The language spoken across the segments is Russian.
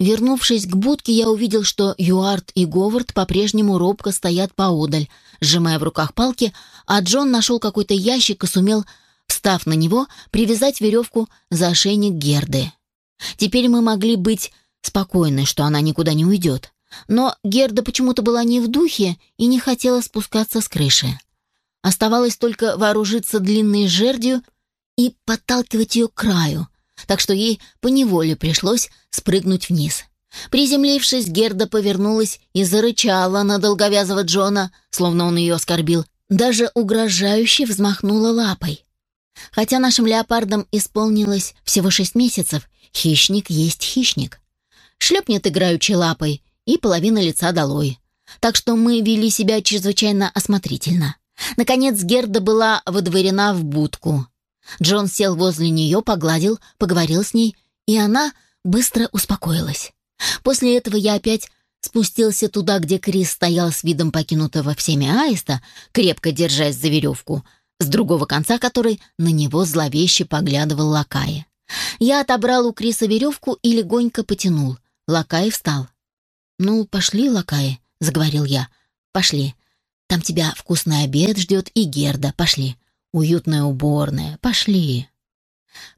Вернувшись к будке, я увидел, что Юарт и Говард по-прежнему робко стоят поодаль, сжимая в руках палки, а Джон нашел какой-то ящик и сумел, встав на него, привязать веревку за ошейник Герды. Теперь мы могли быть спокойны, что она никуда не уйдет. Но Герда почему-то была не в духе и не хотела спускаться с крыши. Оставалось только вооружиться длинной жердью и подталкивать ее к краю, так что ей поневоле пришлось спрыгнуть вниз. Приземлившись, Герда повернулась и зарычала на долговязого Джона, словно он ее оскорбил, даже угрожающе взмахнула лапой. Хотя нашим леопардам исполнилось всего шесть месяцев, хищник есть хищник. Шлепнет играючи лапой, и половина лица долой. Так что мы вели себя чрезвычайно осмотрительно. Наконец Герда была выдворена в будку. Джон сел возле нее, погладил, поговорил с ней, и она быстро успокоилась. После этого я опять спустился туда, где Крис стоял с видом покинутого всеми аиста, крепко держась за веревку, с другого конца которой на него зловеще поглядывал Лакай. Я отобрал у Криса веревку и легонько потянул. Лакай встал. «Ну, пошли, Лакай», — заговорил я. «Пошли. Там тебя вкусный обед ждет и Герда. Пошли. Уютная уборная. Пошли».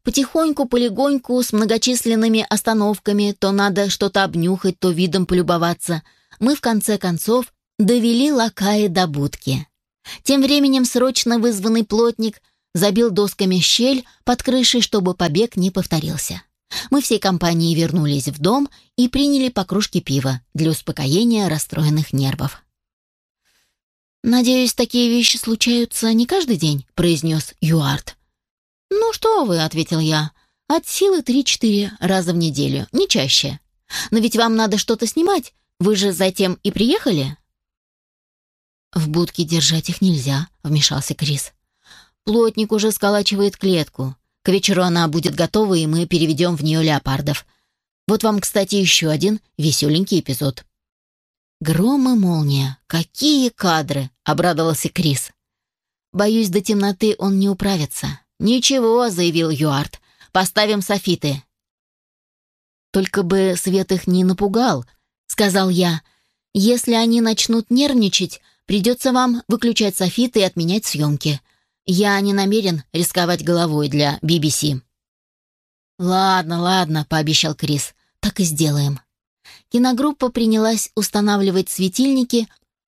Потихоньку, полегоньку, с многочисленными остановками, то надо что-то обнюхать, то видом полюбоваться, мы в конце концов довели Лакая до будки. Тем временем срочно вызванный плотник забил досками щель под крышей, чтобы побег не повторился. Мы всей компанией вернулись в дом и приняли по кружке пива для успокоения расстроенных нервов. «Надеюсь, такие вещи случаются не каждый день», — произнес Юарт. «Ну что вы», — ответил я, — «от силы три-четыре раза в неделю, не чаще. Но ведь вам надо что-то снимать, вы же затем и приехали?» «В будке держать их нельзя», — вмешался Крис. «Плотник уже сколачивает клетку. К вечеру она будет готова, и мы переведем в нее леопардов. Вот вам, кстати, еще один веселенький эпизод». «Гром и молния! Какие кадры!» — обрадовался Крис. «Боюсь, до темноты он не управится». «Ничего», — заявил Юарт, — «поставим софиты». «Только бы свет их не напугал», — сказал я. «Если они начнут нервничать, придется вам выключать софиты и отменять съемки. Я не намерен рисковать головой для BBC». «Ладно, ладно», — пообещал Крис. «Так и сделаем». Киногруппа принялась устанавливать светильники,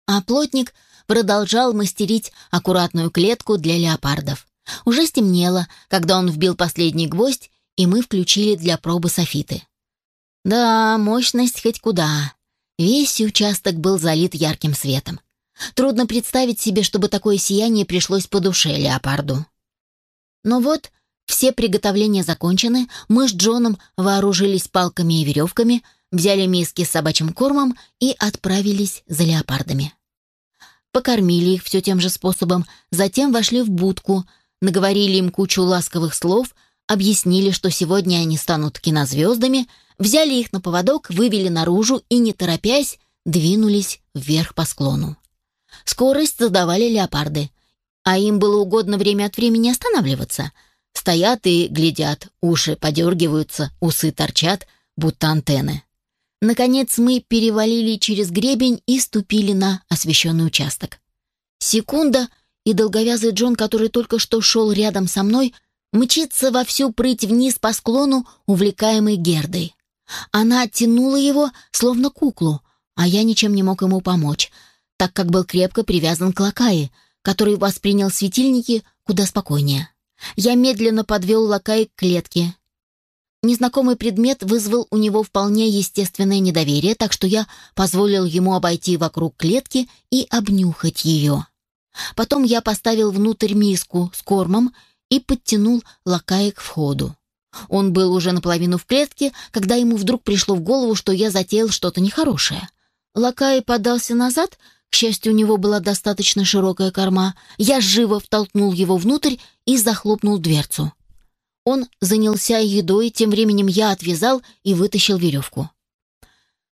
а плотник продолжал мастерить аккуратную клетку для леопардов. Уже стемнело, когда он вбил последний гвоздь, и мы включили для пробы софиты. Да, мощность хоть куда. Весь участок был залит ярким светом. Трудно представить себе, чтобы такое сияние пришлось по душе леопарду. Но вот все приготовления закончены, мы с Джоном вооружились палками и веревками, взяли миски с собачьим кормом и отправились за леопардами. Покормили их все тем же способом, затем вошли в будку, наговорили им кучу ласковых слов, объяснили, что сегодня они станут кинозвездами, взяли их на поводок, вывели наружу и, не торопясь, двинулись вверх по склону. Скорость задавали леопарды, а им было угодно время от времени останавливаться. Стоят и глядят, уши подергиваются, усы торчат, будто антенны. Наконец мы перевалили через гребень и ступили на освещенный участок. Секунда, и долговязый Джон, который только что шел рядом со мной, мчится во всю прыть вниз по склону, увлекаемый Гердой. Она оттянула его, словно куклу, а я ничем не мог ему помочь — так как был крепко привязан к Лакае, который воспринял светильники куда спокойнее. Я медленно подвел Лакай к клетке. Незнакомый предмет вызвал у него вполне естественное недоверие, так что я позволил ему обойти вокруг клетки и обнюхать ее. Потом я поставил внутрь миску с кормом и подтянул Лакая к входу. Он был уже наполовину в клетке, когда ему вдруг пришло в голову, что я затеял что-то нехорошее. Лакай подался назад — к счастью, у него была достаточно широкая корма. Я живо втолкнул его внутрь и захлопнул дверцу. Он занялся едой, тем временем я отвязал и вытащил веревку.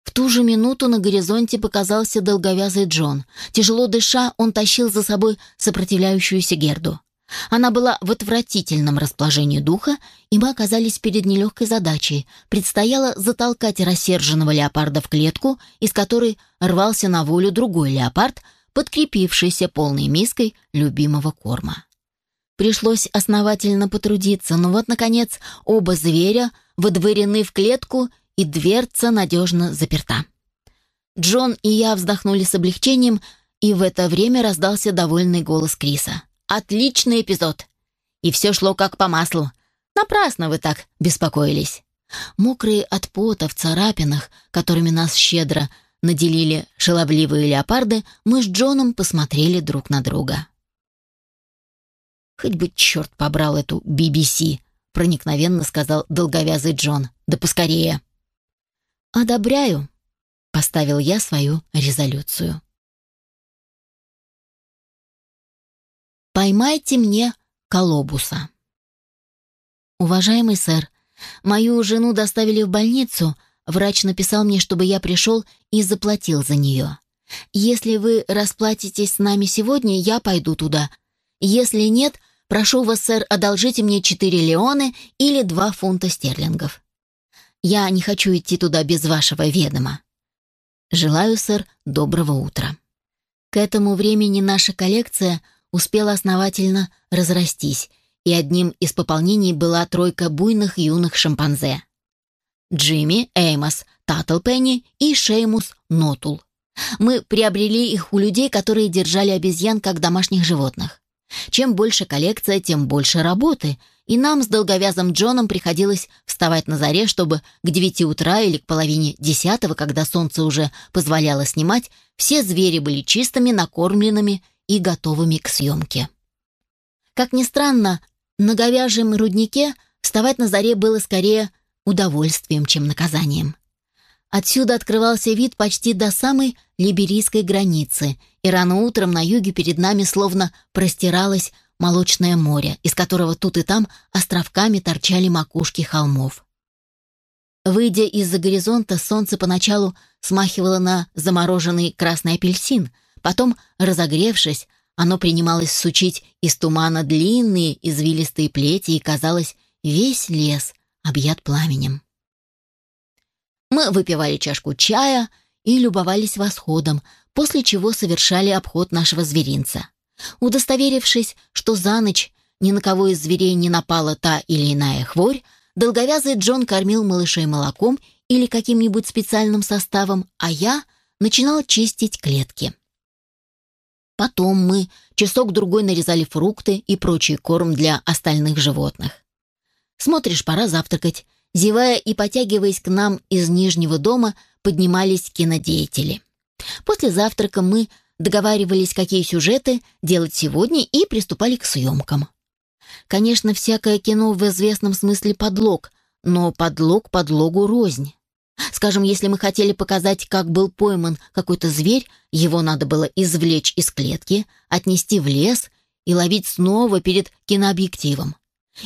В ту же минуту на горизонте показался долговязый Джон. Тяжело дыша, он тащил за собой сопротивляющуюся Герду. Она была в отвратительном расположении духа, и мы оказались перед нелегкой задачей. Предстояло затолкать рассерженного леопарда в клетку, из которой рвался на волю другой леопард, подкрепившийся полной миской любимого корма. Пришлось основательно потрудиться, но вот, наконец, оба зверя выдворены в клетку, и дверца надежно заперта. Джон и я вздохнули с облегчением, и в это время раздался довольный голос Криса. «Отличный эпизод!» И все шло как по маслу. Напрасно вы так беспокоились. Мокрые от пота в царапинах, которыми нас щедро наделили шаловливые леопарды, мы с Джоном посмотрели друг на друга. «Хоть бы черт побрал эту BBC», — проникновенно сказал долговязый Джон. «Да поскорее». «Одобряю», — поставил я свою резолюцию. «Поймайте мне колобуса». «Уважаемый сэр, мою жену доставили в больницу. Врач написал мне, чтобы я пришел и заплатил за нее. Если вы расплатитесь с нами сегодня, я пойду туда. Если нет, прошу вас, сэр, одолжите мне четыре леоны или два фунта стерлингов. Я не хочу идти туда без вашего ведома. Желаю, сэр, доброго утра». К этому времени наша коллекция успела основательно разрастись, и одним из пополнений была тройка буйных юных шимпанзе. Джимми, Эймос, Таттлпенни и Шеймус Нотул. Мы приобрели их у людей, которые держали обезьян как домашних животных. Чем больше коллекция, тем больше работы, и нам с долговязым Джоном приходилось вставать на заре, чтобы к девяти утра или к половине десятого, когда солнце уже позволяло снимать, все звери были чистыми, накормленными и готовыми к съемке. Как ни странно, на говяжьем руднике вставать на заре было скорее удовольствием, чем наказанием. Отсюда открывался вид почти до самой либерийской границы, и рано утром на юге перед нами словно простиралось молочное море, из которого тут и там островками торчали макушки холмов. Выйдя из-за горизонта, солнце поначалу смахивало на замороженный красный апельсин, потом, разогревшись, оно принималось сучить из тумана длинные извилистые плети, и, казалось, весь лес объят пламенем. Мы выпивали чашку чая и любовались восходом, после чего совершали обход нашего зверинца. Удостоверившись, что за ночь ни на кого из зверей не напала та или иная хворь, долговязый Джон кормил малышей молоком или каким-нибудь специальным составом, а я начинал чистить клетки. Потом мы часок-другой нарезали фрукты и прочий корм для остальных животных. Смотришь, пора завтракать. Зевая и потягиваясь к нам из Нижнего дома, поднимались кинодеятели. После завтрака мы договаривались, какие сюжеты делать сегодня, и приступали к съемкам. Конечно, всякое кино в известном смысле подлог, но подлог подлогу рознь. Скажем, если мы хотели показать, как был пойман какой-то зверь, его надо было извлечь из клетки, отнести в лес и ловить снова перед кинообъективом.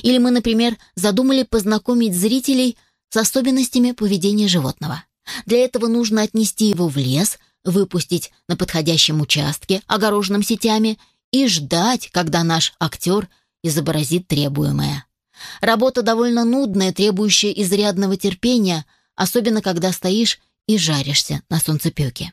Или мы, например, задумали познакомить зрителей с особенностями поведения животного. Для этого нужно отнести его в лес, выпустить на подходящем участке, огороженном сетями, и ждать, когда наш актер изобразит требуемое. Работа довольно нудная, требующая изрядного терпения, особенно когда стоишь и жаришься на солнцепеке.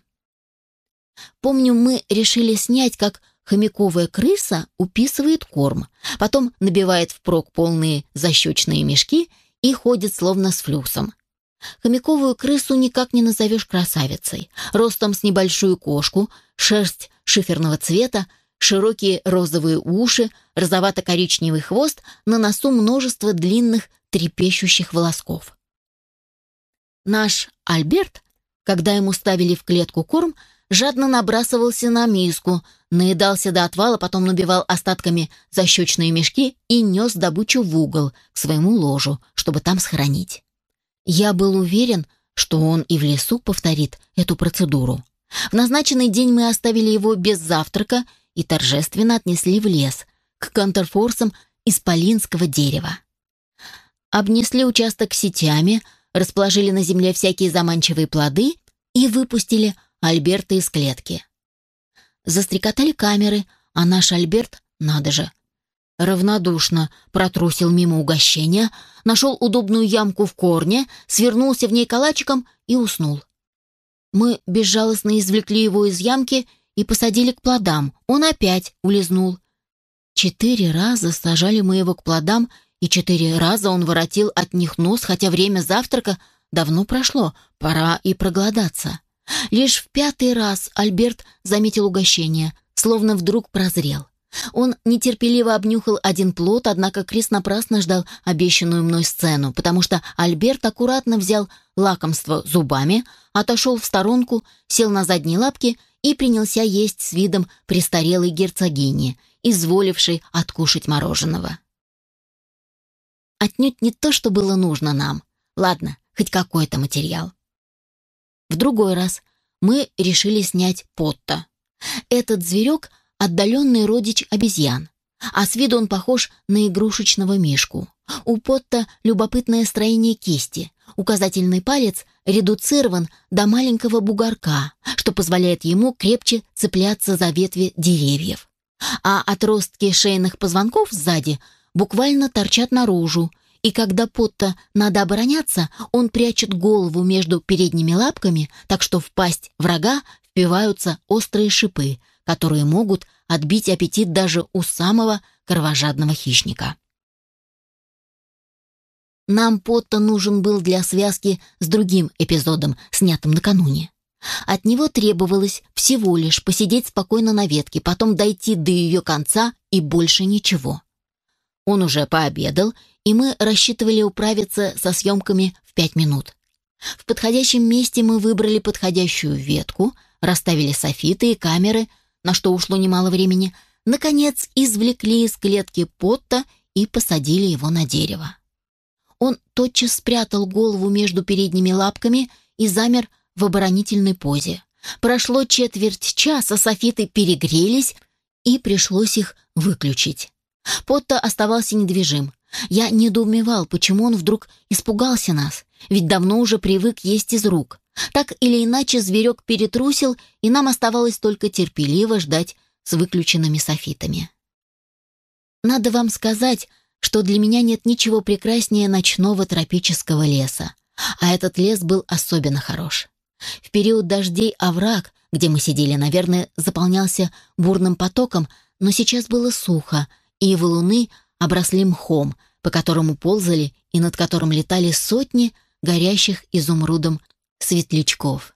Помню, мы решили снять, как хомяковая крыса уписывает корм, потом набивает впрок полные защечные мешки и ходит словно с флюсом. Хомяковую крысу никак не назовешь красавицей. Ростом с небольшую кошку, шерсть шиферного цвета, широкие розовые уши, розовато-коричневый хвост, на носу множество длинных трепещущих волосков. Наш Альберт, когда ему ставили в клетку корм, жадно набрасывался на миску, наедался до отвала, потом набивал остатками защечные мешки и нес добычу в угол к своему ложу, чтобы там схоронить. Я был уверен, что он и в лесу повторит эту процедуру. В назначенный день мы оставили его без завтрака и торжественно отнесли в лес, к контрфорсам из полинского дерева. Обнесли участок сетями, расположили на земле всякие заманчивые плоды и выпустили Альберта из клетки. Застрекотали камеры, а наш Альберт, надо же, равнодушно протрусил мимо угощения, нашел удобную ямку в корне, свернулся в ней калачиком и уснул. Мы безжалостно извлекли его из ямки и посадили к плодам. Он опять улизнул. Четыре раза сажали мы его к плодам, и четыре раза он воротил от них нос, хотя время завтрака давно прошло, пора и проголодаться. Лишь в пятый раз Альберт заметил угощение, словно вдруг прозрел. Он нетерпеливо обнюхал один плод, однако Крис напрасно ждал обещанную мной сцену, потому что Альберт аккуратно взял лакомство зубами, отошел в сторонку, сел на задние лапки и принялся есть с видом престарелой герцогини, изволившей откушать мороженого. Отнюдь не то, что было нужно нам. Ладно, хоть какой-то материал. В другой раз мы решили снять Потта. Этот зверек — отдаленный родич обезьян, а с виду он похож на игрушечного мишку. У Потта любопытное строение кисти. Указательный палец редуцирован до маленького бугорка, что позволяет ему крепче цепляться за ветви деревьев. А отростки шейных позвонков сзади буквально торчат наружу, и когда Потта надо обороняться, он прячет голову между передними лапками, так что в пасть врага впиваются острые шипы, которые могут отбить аппетит даже у самого кровожадного хищника. Нам Потто нужен был для связки с другим эпизодом, снятым накануне. От него требовалось всего лишь посидеть спокойно на ветке, потом дойти до ее конца и больше ничего. Он уже пообедал, и мы рассчитывали управиться со съемками в пять минут. В подходящем месте мы выбрали подходящую ветку, расставили софиты и камеры — на что ушло немало времени, наконец извлекли из клетки Потта и посадили его на дерево. Он тотчас спрятал голову между передними лапками и замер в оборонительной позе. Прошло четверть часа, софиты перегрелись, и пришлось их выключить. Потто оставался недвижим. Я недоумевал, почему он вдруг испугался нас, ведь давно уже привык есть из рук. Так или иначе зверек перетрусил, и нам оставалось только терпеливо ждать с выключенными софитами. Надо вам сказать, что для меня нет ничего прекраснее ночного тропического леса, а этот лес был особенно хорош. В период дождей овраг, где мы сидели, наверное, заполнялся бурным потоком, но сейчас было сухо, и валуны обросли мхом, по которому ползали и над которым летали сотни горящих изумрудом светлячков.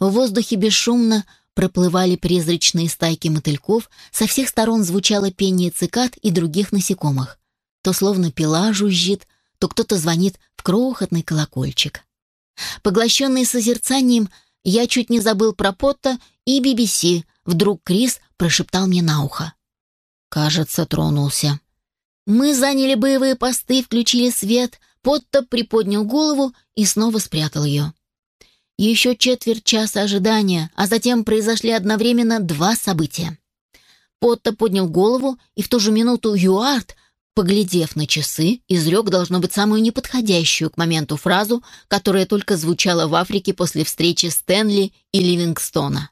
В воздухе бесшумно проплывали призрачные стайки мотыльков, со всех сторон звучало пение цикад и других насекомых. То словно пила жужжит, то кто-то звонит в крохотный колокольчик. Поглощенный созерцанием, я чуть не забыл про Потта и BBC. Вдруг Крис прошептал мне на ухо. Кажется, тронулся. Мы заняли боевые посты, включили свет. Потто приподнял голову и снова спрятал ее. Еще четверть часа ожидания, а затем произошли одновременно два события. Потто поднял голову, и в ту же минуту Юарт, поглядев на часы, изрек, должно быть, самую неподходящую к моменту фразу, которая только звучала в Африке после встречи Стэнли и Ливингстона.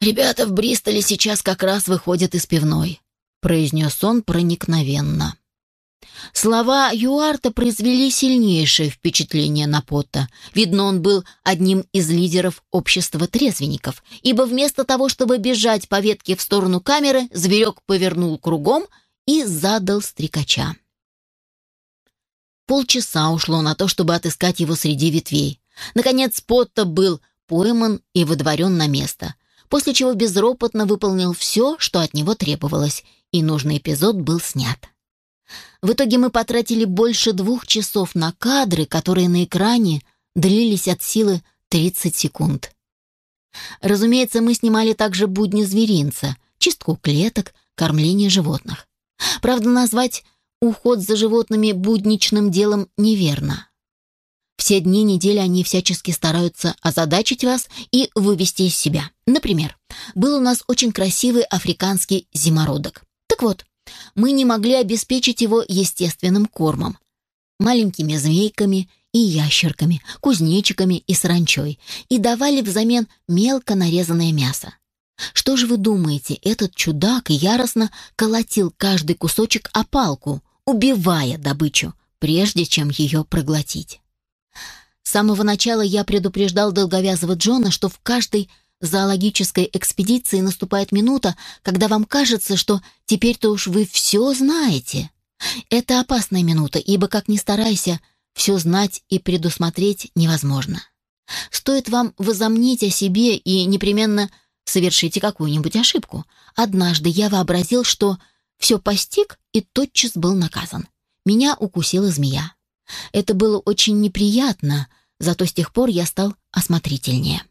«Ребята в Бристоле сейчас как раз выходят из пивной», — произнес он проникновенно. Слова Юарта произвели сильнейшее впечатление на Потта. Видно, он был одним из лидеров общества трезвенников, ибо вместо того, чтобы бежать по ветке в сторону камеры, зверек повернул кругом и задал стрекача. Полчаса ушло на то, чтобы отыскать его среди ветвей. Наконец Потта был пойман и выдворен на место, после чего безропотно выполнил все, что от него требовалось, и нужный эпизод был снят. В итоге мы потратили больше двух часов на кадры, которые на экране длились от силы 30 секунд. Разумеется, мы снимали также будни зверинца, чистку клеток, кормление животных. Правда, назвать уход за животными будничным делом неверно. Все дни недели они всячески стараются озадачить вас и вывести из себя. Например, был у нас очень красивый африканский зимородок. Так вот, мы не могли обеспечить его естественным кормом. Маленькими змейками и ящерками, кузнечиками и саранчой, и давали взамен мелко нарезанное мясо. Что же вы думаете, этот чудак яростно колотил каждый кусочек о палку, убивая добычу, прежде чем ее проглотить. С самого начала я предупреждал долговязого Джона, что в каждой зоологической экспедиции наступает минута, когда вам кажется, что теперь-то уж вы все знаете. Это опасная минута, ибо, как ни старайся, все знать и предусмотреть невозможно. Стоит вам возомнить о себе и непременно совершите какую-нибудь ошибку. Однажды я вообразил, что все постиг и тотчас был наказан. Меня укусила змея. Это было очень неприятно, зато с тех пор я стал осмотрительнее.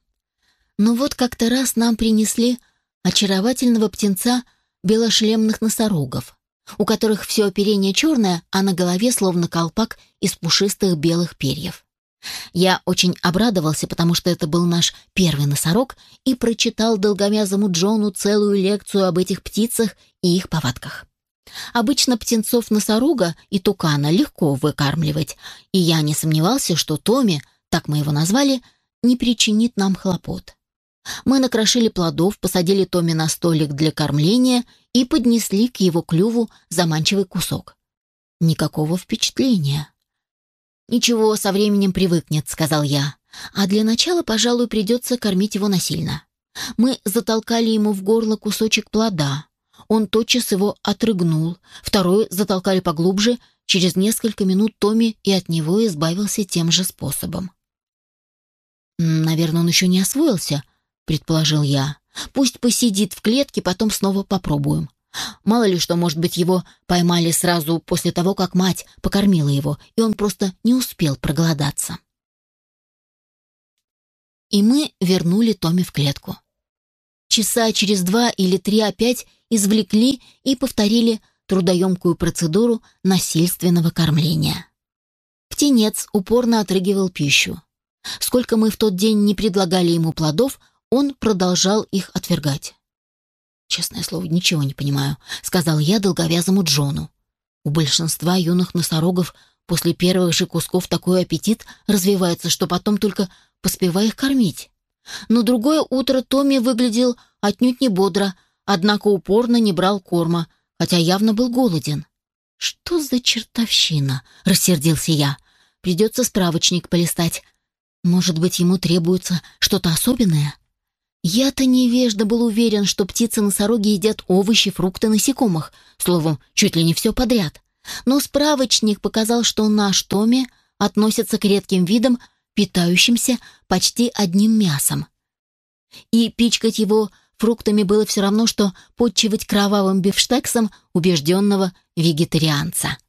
Но вот как-то раз нам принесли очаровательного птенца белошлемных носорогов, у которых все оперение черное, а на голове словно колпак из пушистых белых перьев. Я очень обрадовался, потому что это был наш первый носорог, и прочитал долгомязому Джону целую лекцию об этих птицах и их повадках. Обычно птенцов носорога и тукана легко выкармливать, и я не сомневался, что Томи, так мы его назвали, не причинит нам хлопот. Мы накрошили плодов, посадили Томи на столик для кормления и поднесли к его клюву заманчивый кусок. Никакого впечатления. «Ничего, со временем привыкнет», — сказал я. «А для начала, пожалуй, придется кормить его насильно». Мы затолкали ему в горло кусочек плода. Он тотчас его отрыгнул. Второй затолкали поглубже. Через несколько минут Томми и от него избавился тем же способом. «Наверное, он еще не освоился», — предположил я. «Пусть посидит в клетке, потом снова попробуем. Мало ли что, может быть, его поймали сразу после того, как мать покормила его, и он просто не успел проголодаться». И мы вернули Томми в клетку. Часа через два или три опять извлекли и повторили трудоемкую процедуру насильственного кормления. Птенец упорно отрыгивал пищу. Сколько мы в тот день не предлагали ему плодов, он продолжал их отвергать. «Честное слово, ничего не понимаю», — сказал я долговязому Джону. У большинства юных носорогов после первых же кусков такой аппетит развивается, что потом только поспевай их кормить. Но другое утро Томми выглядел отнюдь не бодро, однако упорно не брал корма, хотя явно был голоден. «Что за чертовщина?» — рассердился я. «Придется справочник полистать. Может быть, ему требуется что-то особенное?» Я-то невежда был уверен, что птицы-носороги едят овощи, фрукты, насекомых, словом, чуть ли не все подряд. Но справочник показал, что наш Томи относится к редким видам, питающимся почти одним мясом. И пичкать его фруктами было все равно, что подчивать кровавым бифштексом убежденного вегетарианца.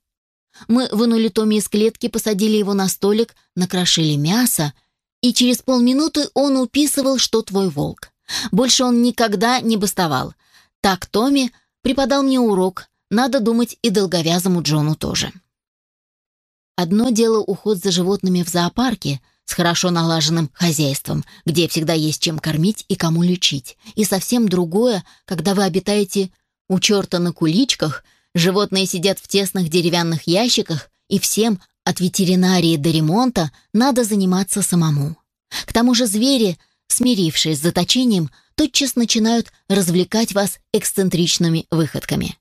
Мы вынули Томми из клетки, посадили его на столик, накрошили мясо — и через полминуты он уписывал, что твой волк. Больше он никогда не бастовал. Так Томми преподал мне урок, надо думать и долговязому Джону тоже. Одно дело уход за животными в зоопарке с хорошо налаженным хозяйством, где всегда есть чем кормить и кому лечить, и совсем другое, когда вы обитаете у черта на куличках, животные сидят в тесных деревянных ящиках, и всем, от ветеринарии до ремонта надо заниматься самому. К тому же звери, смирившись с заточением, тотчас начинают развлекать вас эксцентричными выходками.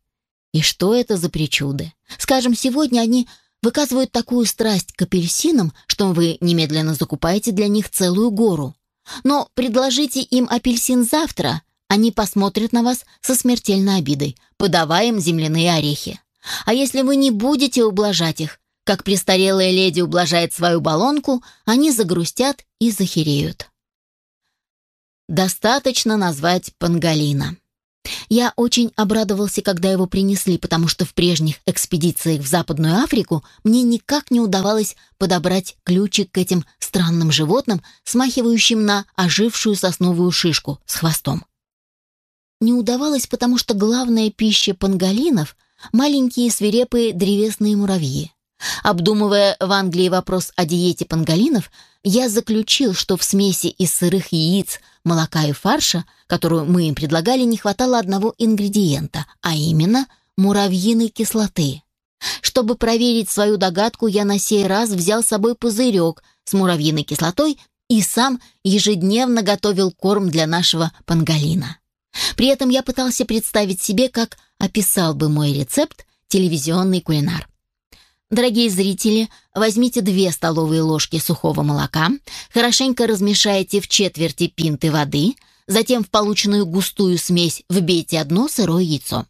И что это за причуды? Скажем, сегодня они выказывают такую страсть к апельсинам, что вы немедленно закупаете для них целую гору. Но предложите им апельсин завтра, они посмотрят на вас со смертельной обидой, подавая им земляные орехи. А если вы не будете ублажать их, как престарелая леди ублажает свою баллонку, они загрустят и захереют. Достаточно назвать Пангалина. Я очень обрадовался, когда его принесли, потому что в прежних экспедициях в Западную Африку мне никак не удавалось подобрать ключик к этим странным животным, смахивающим на ожившую сосновую шишку с хвостом. Не удавалось, потому что главная пища пангалинов — маленькие свирепые древесные муравьи. Обдумывая в Англии вопрос о диете панголинов, я заключил, что в смеси из сырых яиц, молока и фарша, которую мы им предлагали, не хватало одного ингредиента, а именно муравьиной кислоты. Чтобы проверить свою догадку, я на сей раз взял с собой пузырек с муравьиной кислотой и сам ежедневно готовил корм для нашего панголина. При этом я пытался представить себе, как описал бы мой рецепт телевизионный кулинар. Дорогие зрители, возьмите две столовые ложки сухого молока, хорошенько размешайте в четверти пинты воды, затем в полученную густую смесь вбейте одно сырое яйцо.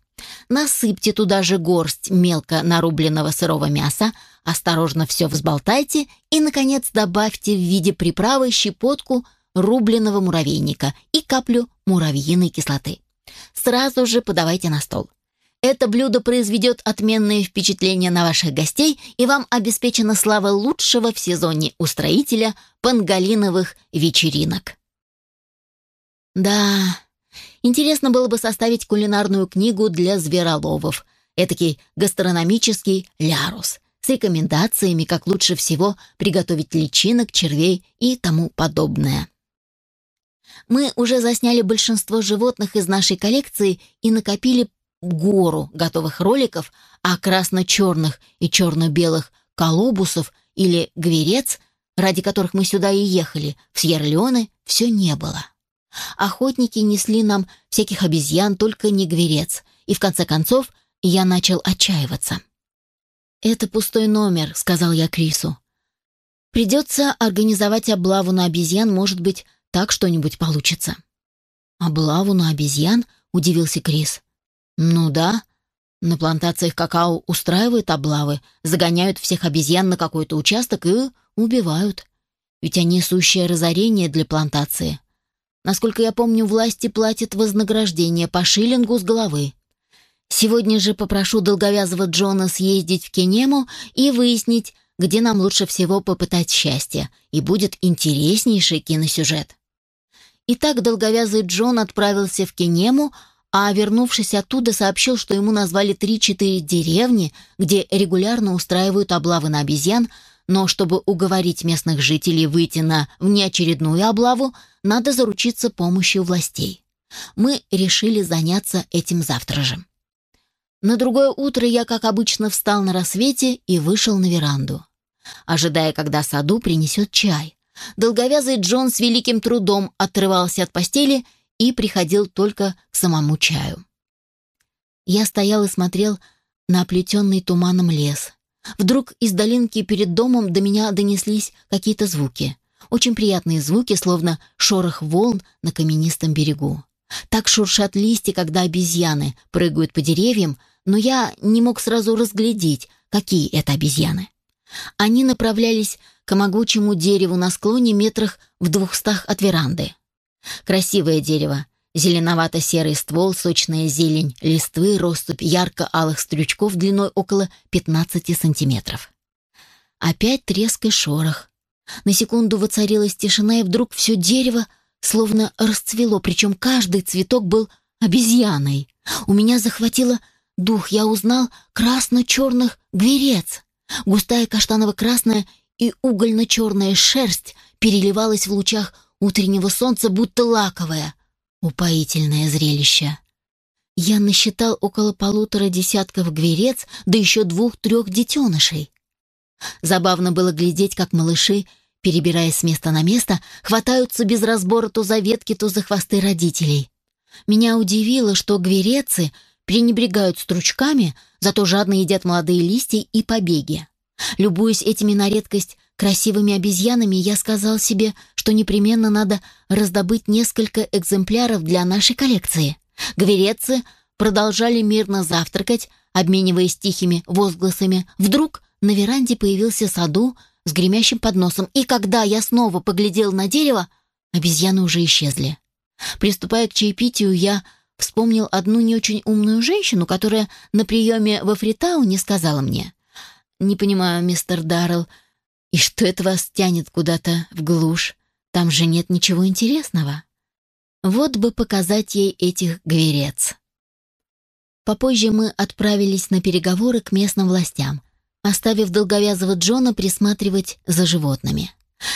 Насыпьте туда же горсть мелко нарубленного сырого мяса, осторожно все взболтайте и, наконец, добавьте в виде приправы щепотку рубленого муравейника и каплю муравьиной кислоты. Сразу же подавайте на стол. Это блюдо произведет отменное впечатление на ваших гостей, и вам обеспечена слава лучшего в сезоне устроителя пангалиновых вечеринок. Да, интересно было бы составить кулинарную книгу для звероловов, этакий гастрономический лярус с рекомендациями, как лучше всего приготовить личинок, червей и тому подобное. Мы уже засняли большинство животных из нашей коллекции и накопили гору готовых роликов, а красно-черных и черно-белых колобусов или гверец, ради которых мы сюда и ехали, в Сьерра-Леоне, все не было. Охотники несли нам всяких обезьян, только не гверец, и в конце концов я начал отчаиваться. «Это пустой номер», — сказал я Крису. «Придется организовать облаву на обезьян, может быть, так что-нибудь получится». «Облаву на обезьян?» — удивился Крис. «Ну да. На плантациях какао устраивают облавы, загоняют всех обезьян на какой-то участок и убивают. Ведь они сущее разорение для плантации. Насколько я помню, власти платят вознаграждение по шиллингу с головы. Сегодня же попрошу долговязого Джона съездить в Кенему и выяснить, где нам лучше всего попытать счастье, и будет интереснейший киносюжет. Итак, долговязый Джон отправился в Кенему, а, вернувшись оттуда, сообщил, что ему назвали три-четыре деревни, где регулярно устраивают облавы на обезьян, но чтобы уговорить местных жителей выйти на внеочередную облаву, надо заручиться помощью властей. Мы решили заняться этим завтра же. На другое утро я, как обычно, встал на рассвете и вышел на веранду. Ожидая, когда саду принесет чай, долговязый Джон с великим трудом отрывался от постели и приходил только к самому чаю. Я стоял и смотрел на оплетенный туманом лес. Вдруг из долинки перед домом до меня донеслись какие-то звуки. Очень приятные звуки, словно шорох волн на каменистом берегу. Так шуршат листья, когда обезьяны прыгают по деревьям, но я не мог сразу разглядеть, какие это обезьяны. Они направлялись к могучему дереву на склоне метрах в двухстах от веранды. Красивое дерево. Зеленовато-серый ствол, сочная зелень, листвы, россыпь ярко-алых стрючков длиной около 15 сантиметров. Опять треск и шорох. На секунду воцарилась тишина, и вдруг все дерево словно расцвело, причем каждый цветок был обезьяной. У меня захватило дух, я узнал красно-черных гверец. Густая каштаново-красная и угольно-черная шерсть переливалась в лучах утреннего солнца будто лаковое. Упоительное зрелище. Я насчитал около полутора десятков гверец, да еще двух-трех детенышей. Забавно было глядеть, как малыши, перебираясь с места на место, хватаются без разбора то за ветки, то за хвосты родителей. Меня удивило, что гверецы пренебрегают стручками, зато жадно едят молодые листья и побеги. Любуясь этими на редкость красивыми обезьянами, я сказал себе, что непременно надо раздобыть несколько экземпляров для нашей коллекции. Гверецы продолжали мирно завтракать, обмениваясь тихими возгласами. Вдруг на веранде появился саду с гремящим подносом, и когда я снова поглядел на дерево, обезьяны уже исчезли. Приступая к чаепитию, я вспомнил одну не очень умную женщину, которая на приеме во Фритауне сказала мне, «Не понимаю, мистер Даррелл, и что это вас тянет куда-то в глушь? Там же нет ничего интересного. Вот бы показать ей этих гверец. Попозже мы отправились на переговоры к местным властям, оставив долговязого Джона присматривать за животными.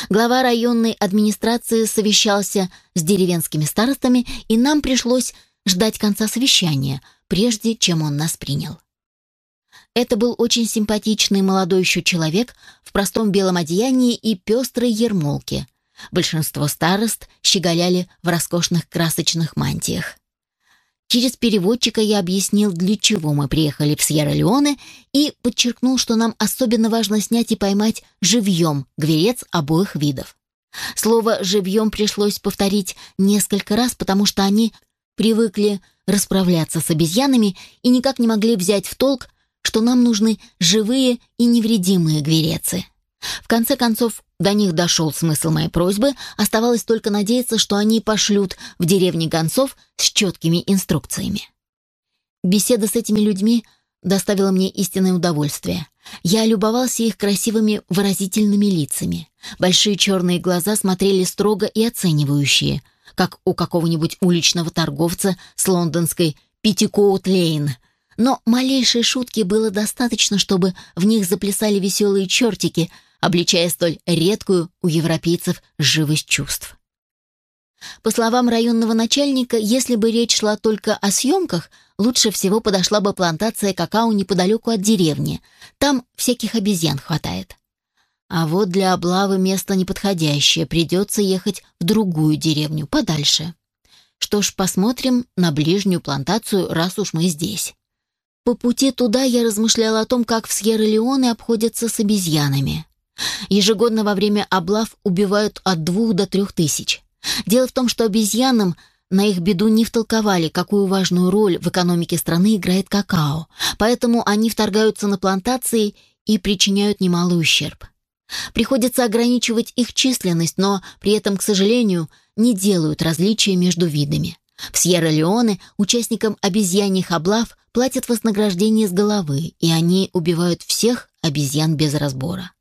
Глава районной администрации совещался с деревенскими старостами, и нам пришлось ждать конца совещания, прежде чем он нас принял. Это был очень симпатичный молодой еще человек в простом белом одеянии и пестрой ермолке. Большинство старост щеголяли в роскошных красочных мантиях. Через переводчика я объяснил, для чего мы приехали в Сьерра-Леоне и подчеркнул, что нам особенно важно снять и поймать живьем гверец обоих видов. Слово «живьем» пришлось повторить несколько раз, потому что они привыкли расправляться с обезьянами и никак не могли взять в толк, что нам нужны живые и невредимые гверецы. В конце концов, до них дошел смысл моей просьбы, оставалось только надеяться, что они пошлют в деревне гонцов с четкими инструкциями. Беседа с этими людьми доставила мне истинное удовольствие. Я любовался их красивыми выразительными лицами. Большие черные глаза смотрели строго и оценивающие, как у какого-нибудь уличного торговца с лондонской Питтикоут-Лейн. Но малейшей шутки было достаточно, чтобы в них заплясали веселые чертики — обличая столь редкую у европейцев живость чувств. По словам районного начальника, если бы речь шла только о съемках, лучше всего подошла бы плантация какао неподалеку от деревни. Там всяких обезьян хватает. А вот для облавы место неподходящее, придется ехать в другую деревню, подальше. Что ж, посмотрим на ближнюю плантацию, раз уж мы здесь. По пути туда я размышляла о том, как в Сьерра-Леоне обходятся с обезьянами. Ежегодно во время облав убивают от двух до трех тысяч. Дело в том, что обезьянам на их беду не втолковали, какую важную роль в экономике страны играет какао, поэтому они вторгаются на плантации и причиняют немалый ущерб. Приходится ограничивать их численность, но при этом, к сожалению, не делают различия между видами. В Сьерра-Леоне участникам обезьяньих облав платят вознаграждение с головы, и они убивают всех обезьян без разбора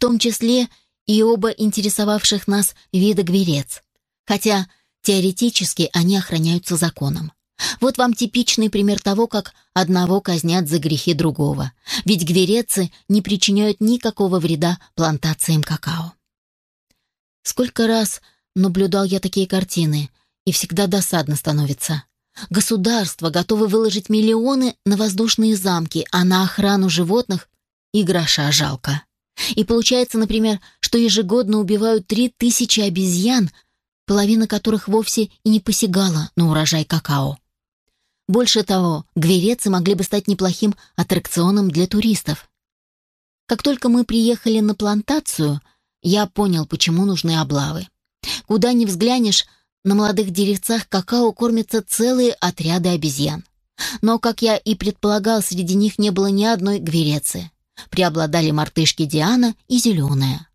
том числе и оба интересовавших нас вида гверец. Хотя теоретически они охраняются законом. Вот вам типичный пример того, как одного казнят за грехи другого. Ведь гверецы не причиняют никакого вреда плантациям какао. Сколько раз наблюдал я такие картины, и всегда досадно становится. Государство готово выложить миллионы на воздушные замки, а на охрану животных и гроша жалко. И получается, например, что ежегодно убивают три тысячи обезьян, половина которых вовсе и не посягала на урожай какао. Больше того, гверецы могли бы стать неплохим аттракционом для туристов. Как только мы приехали на плантацию, я понял, почему нужны облавы. Куда ни взглянешь, на молодых деревцах какао кормятся целые отряды обезьян. Но, как я и предполагал, среди них не было ни одной гверецы преобладали мартышки Диана и зеленая.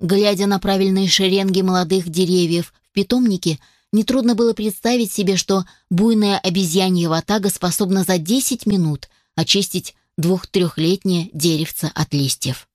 Глядя на правильные шеренги молодых деревьев в питомнике, нетрудно было представить себе, что буйная обезьянья ватага способна за 10 минут очистить двух-трехлетнее деревце от листьев.